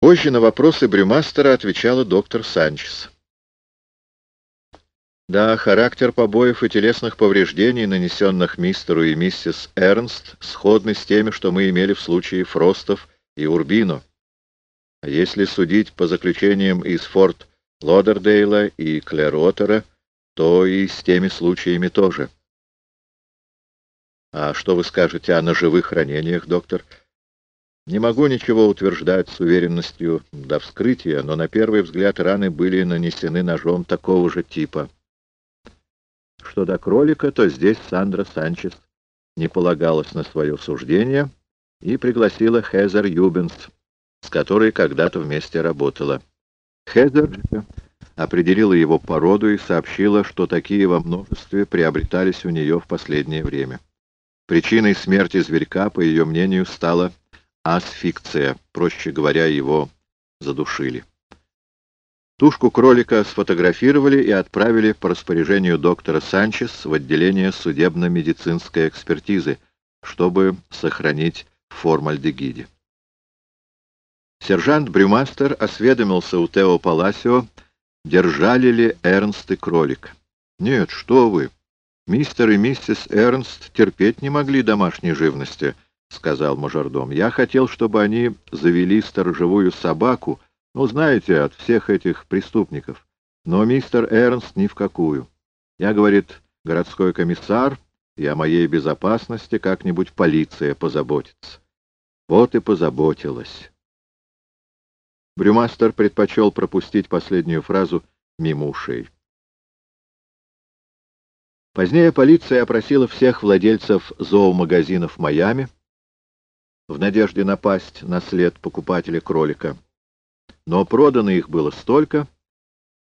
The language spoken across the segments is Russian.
Позже на вопросы Брюмастера отвечала доктор Санчес. Да, характер побоев и телесных повреждений, нанесенных мистеру и миссис Эрнст, сходны с теми, что мы имели в случае Фростов и Урбино. А если судить по заключениям из Форт Лодердейла и Клэротера, то и с теми случаями тоже. А что вы скажете о ножевых ранениях, доктор? Не могу ничего утверждать с уверенностью до вскрытия, но на первый взгляд раны были нанесены ножом такого же типа. Что до кролика, то здесь Сандра Санчес не полагалась на свое суждение и пригласила Хезер Юбенс, с которой когда-то вместе работала. Хезер определила его породу и сообщила, что такие во множестве приобретались у нее в последнее время. Причиной смерти зверька, по ее мнению, стала асфикция, проще говоря, его задушили. Тушку кролика сфотографировали и отправили по распоряжению доктора Санчес в отделение судебно-медицинской экспертизы, чтобы сохранить формальдегиде. Сержант Брюмастер осведомился у Тео Паласио, держали ли Эрнст и кролик. «Нет, что вы! Мистер и миссис Эрнст терпеть не могли домашней живности», — сказал мажордом. «Я хотел, чтобы они завели сторожевую собаку, ну, знаете, от всех этих преступников. Но мистер Эрнст ни в какую. Я, говорит, городской комиссар, и о моей безопасности как-нибудь полиция позаботится. Вот и позаботилась. Брюмастер предпочел пропустить последнюю фразу мимо ушей. Позднее полиция опросила всех владельцев зоомагазинов Майами в надежде напасть на след покупателя кролика. Но продано их было столько,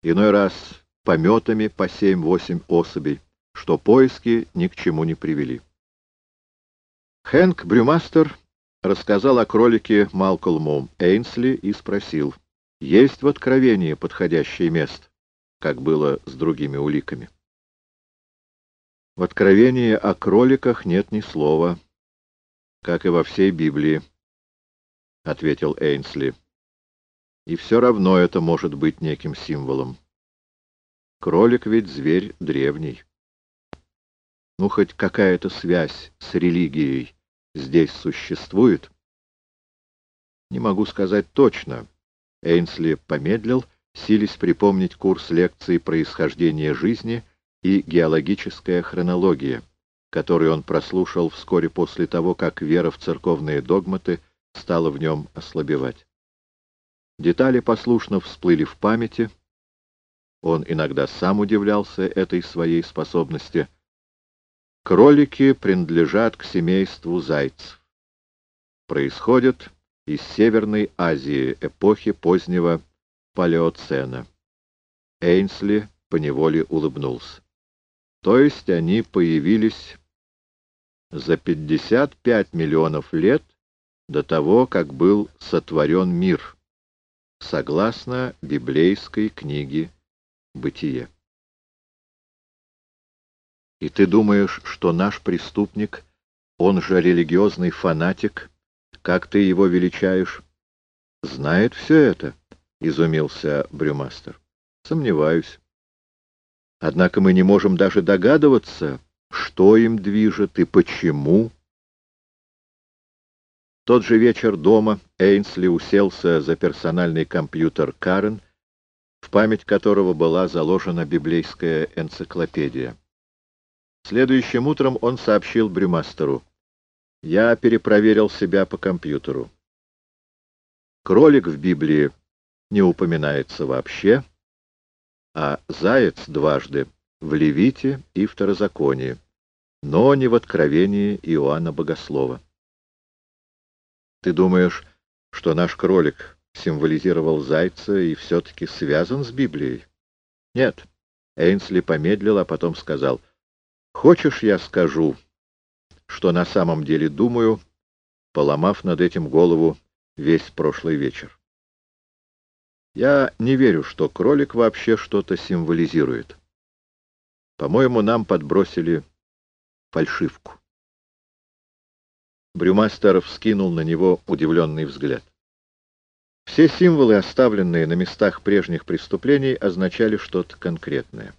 иной раз пометами по семь-восемь особей, что поиски ни к чему не привели. Хэнк Брюмастер рассказал о кролике Малкольму Эйнсли и спросил, есть в Откровении подходящее место, как было с другими уликами. В Откровении о кроликах нет ни слова, как и во всей Библии, — ответил Эйнсли. И все равно это может быть неким символом. Кролик ведь зверь древний. Ну, хоть какая-то связь с религией здесь существует? Не могу сказать точно. Эйнсли помедлил, сились припомнить курс лекций «Происхождение жизни» и «Геологическая хронология», который он прослушал вскоре после того, как вера в церковные догматы стала в нем ослабевать. Детали послушно всплыли в памяти. Он иногда сам удивлялся этой своей способности. Кролики принадлежат к семейству зайцев. Происходят из Северной Азии эпохи позднего палеоцена. Эйнсли поневоле улыбнулся. То есть они появились за 55 миллионов лет до того, как был сотворен мир согласно библейской книге «Бытие». И ты думаешь, что наш преступник, он же религиозный фанатик, как ты его величаешь, знает все это? — изумился Брюмастер. — Сомневаюсь. Однако мы не можем даже догадываться, что им движет и почему тот же вечер дома Эйнсли уселся за персональный компьютер Карен, в память которого была заложена библейская энциклопедия. Следующим утром он сообщил Брюмастеру. «Я перепроверил себя по компьютеру. Кролик в Библии не упоминается вообще, а заяц дважды в Левите и Второзаконии, но не в Откровении Иоанна Богослова. Ты думаешь, что наш кролик символизировал зайца и все-таки связан с Библией? Нет. Эйнсли помедлил, а потом сказал, «Хочешь, я скажу, что на самом деле думаю, поломав над этим голову весь прошлый вечер? Я не верю, что кролик вообще что-то символизирует. По-моему, нам подбросили фальшивку. Брюмастер вскинул на него удивленный взгляд. Все символы, оставленные на местах прежних преступлений, означали что-то конкретное.